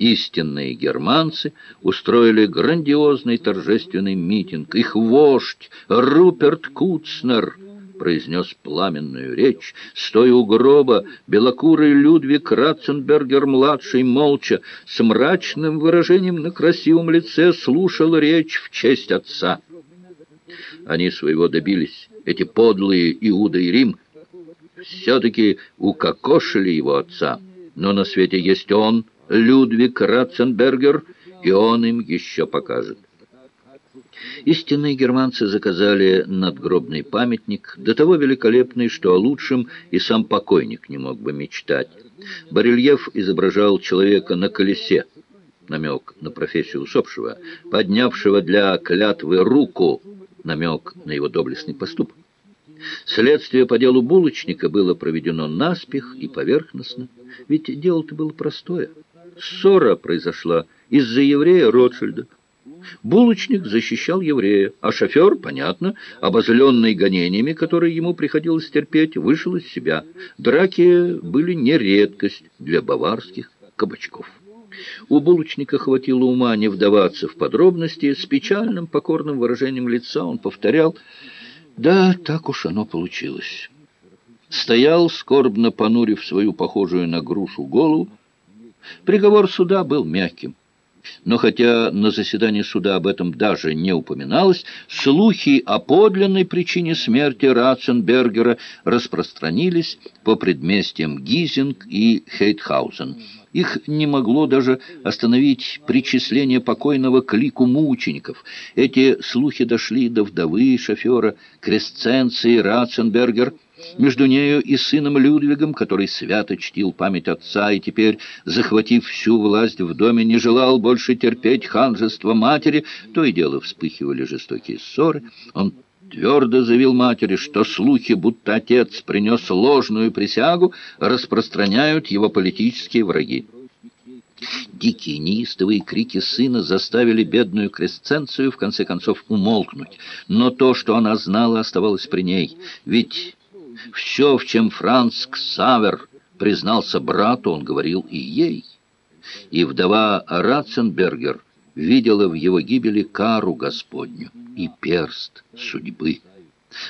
Истинные германцы устроили грандиозный торжественный митинг. Их вождь Руперт Куцнер произнес пламенную речь. Стоя у гроба, белокурый Людвиг Ратценбергер-младший молча, с мрачным выражением на красивом лице, слушал речь в честь отца. Они своего добились, эти подлые Иуда и Рим. Все-таки укокошили его отца. Но на свете есть он, Людвиг Ратценбергер, и он им еще покажет. Истинные германцы заказали надгробный памятник, до того великолепный, что о лучшем и сам покойник не мог бы мечтать. Барельеф изображал человека на колесе, намек на профессию усопшего, поднявшего для клятвы руку, намек на его доблестный поступок. Следствие по делу булочника было проведено наспех и поверхностно, ведь дело-то было простое. Ссора произошла из-за еврея Ротшильда. Булочник защищал еврея, а шофер, понятно, обозленный гонениями, которые ему приходилось терпеть, вышел из себя. Драки были не редкость для баварских кабачков. У булочника хватило ума не вдаваться в подробности. С печальным покорным выражением лица он повторял «Да, так уж оно получилось». Стоял, скорбно понурив свою похожую на грушу голову. Приговор суда был мягким. Но хотя на заседании суда об этом даже не упоминалось, слухи о подлинной причине смерти Ратценбергера распространились по предместьям Гизинг и Хейтхаузен. Их не могло даже остановить причисление покойного к лику мучеников. Эти слухи дошли до вдовы шофера Кресценции Ратценбергер, между нею и сыном Людвигом, который свято чтил память отца и теперь, захватив всю власть в доме, не желал больше терпеть ханжество матери, то и дело вспыхивали жестокие ссоры. Он твердо заявил матери, что слухи, будто отец принес ложную присягу, распространяют его политические враги. Дикие неистовые крики сына заставили бедную кресценцию в конце концов умолкнуть. Но то, что она знала, оставалось при ней. Ведь все, в чем Франц Ксавер признался брату, он говорил и ей. И вдова Ратценбергер видела в его гибели кару Господню и перст судьбы.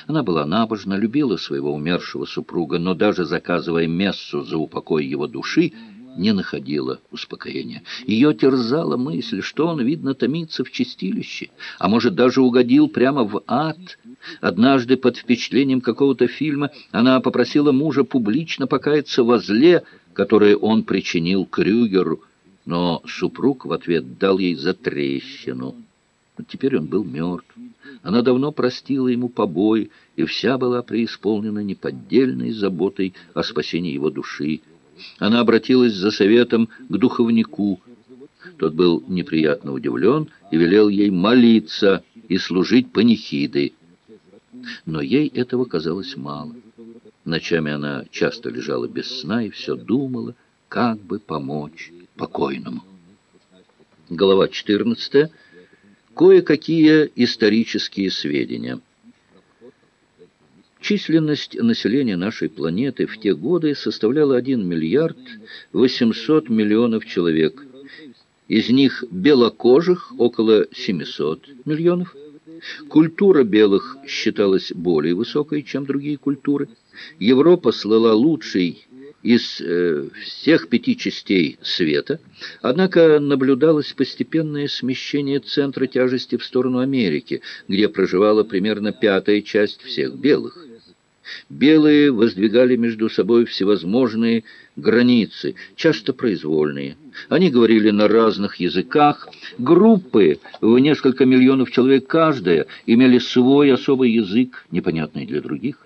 Она была набожна, любила своего умершего супруга, но даже заказывая мессу за упокой его души, не находила успокоения. Ее терзала мысль, что он, видно, томится в чистилище, а может, даже угодил прямо в ад. Однажды под впечатлением какого-то фильма она попросила мужа публично покаяться во зле, которое он причинил Крюгеру, но супруг в ответ дал ей затрещину. Теперь он был мертв. Она давно простила ему побои, и вся была преисполнена неподдельной заботой о спасении его души. Она обратилась за советом к духовнику. Тот был неприятно удивлен и велел ей молиться и служить панихидой. Но ей этого казалось мало. Ночами она часто лежала без сна и все думала, как бы помочь покойному. Глава 14. Кое-какие исторические сведения. Численность населения нашей планеты в те годы составляла 1 миллиард 800 миллионов человек. Из них белокожих около 700 миллионов. Культура белых считалась более высокой, чем другие культуры. Европа слыла лучшей из э, всех пяти частей света, однако наблюдалось постепенное смещение центра тяжести в сторону Америки, где проживала примерно пятая часть всех белых. Белые воздвигали между собой всевозможные границы, часто произвольные. Они говорили на разных языках. Группы в несколько миллионов человек каждая имели свой особый язык, непонятный для других.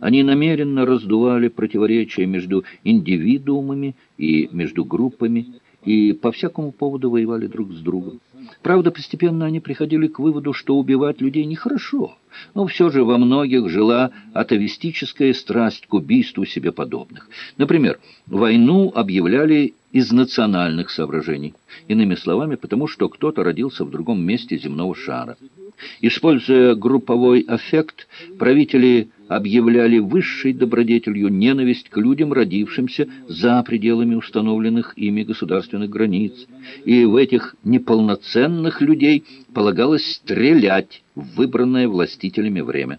Они намеренно раздували противоречия между индивидуумами и между группами, и по всякому поводу воевали друг с другом. Правда, постепенно они приходили к выводу, что убивать людей нехорошо, но все же во многих жила атовистическая страсть к убийству себе подобных. Например, войну объявляли из национальных соображений, иными словами, потому что кто-то родился в другом месте земного шара. Используя групповой аффект, правители объявляли высшей добродетелью ненависть к людям, родившимся за пределами установленных ими государственных границ. И в этих неполноценных людей полагалось стрелять в выбранное властителями время.